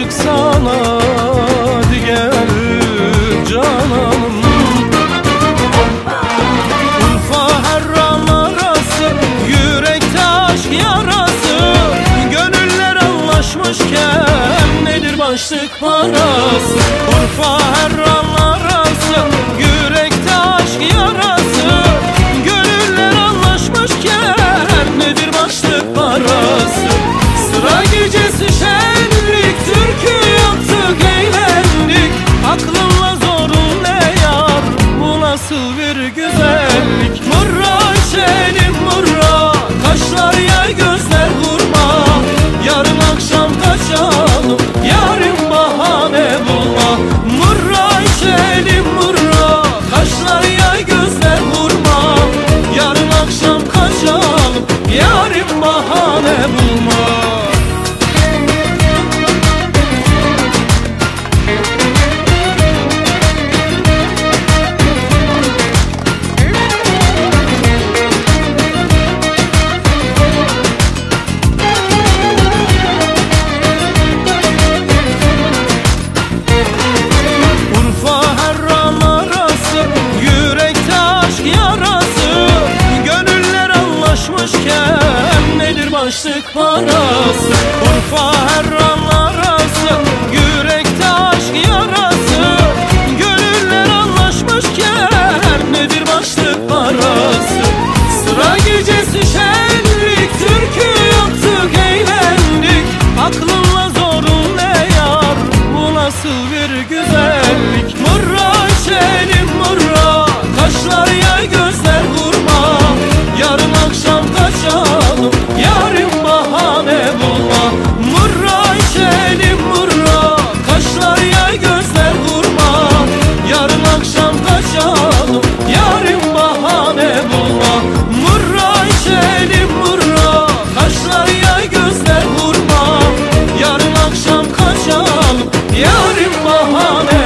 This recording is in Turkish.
aşık sana diğer cananım. Ulfa herram arası yürekte aşk yarası. Gönüller anlaşmışken nedir başlık parası? Urfa herram bulmaz Açlık parası Urfa her aman